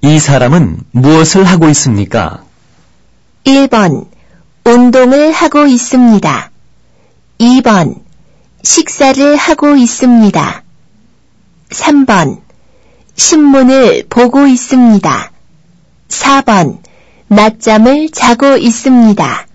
이 사람은 무엇을 하고 있습니까? 1번 운동을 하고 있습니다. 2번 식사를 하고 있습니다. 3번 신문을 보고 있습니다. 4번 낮잠을 자고 있습니다.